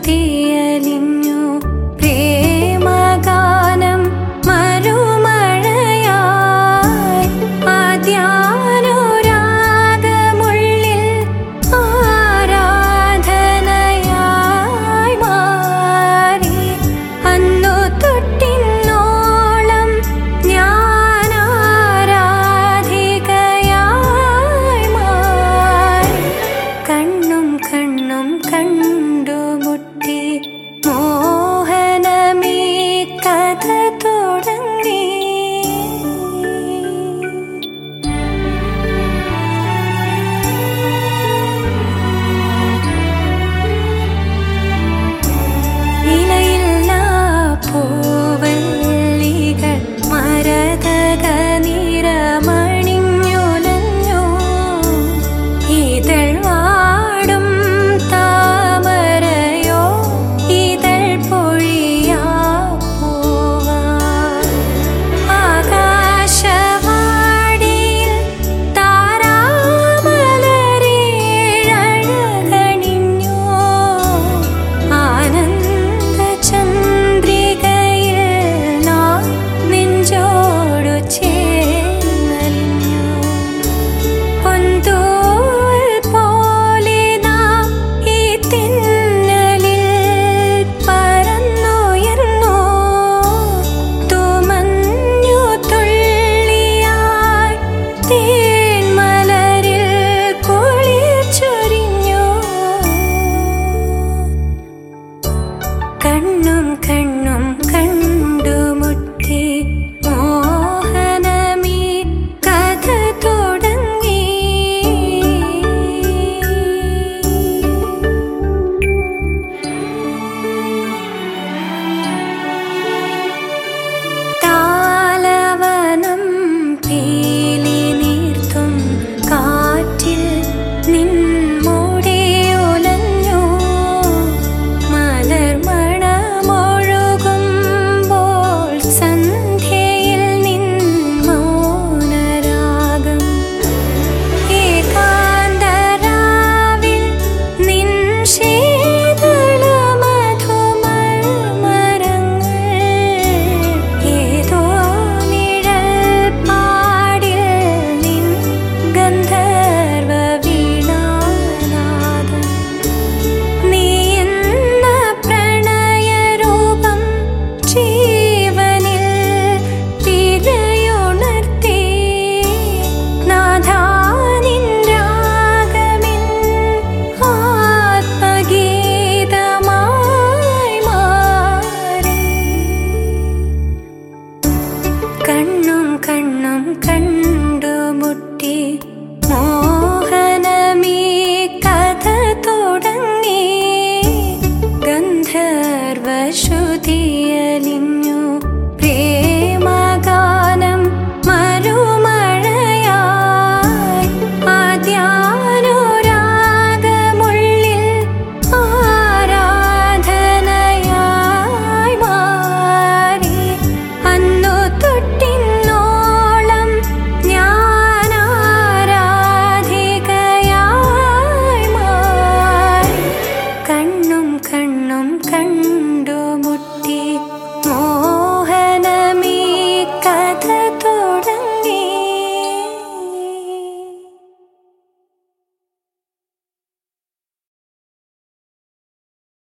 ti. മോഹനമീ കണ്ണും കണ്ണും കണ്ണും മുട്ടി മോഹനമീ കഥ തുടങ്ങി.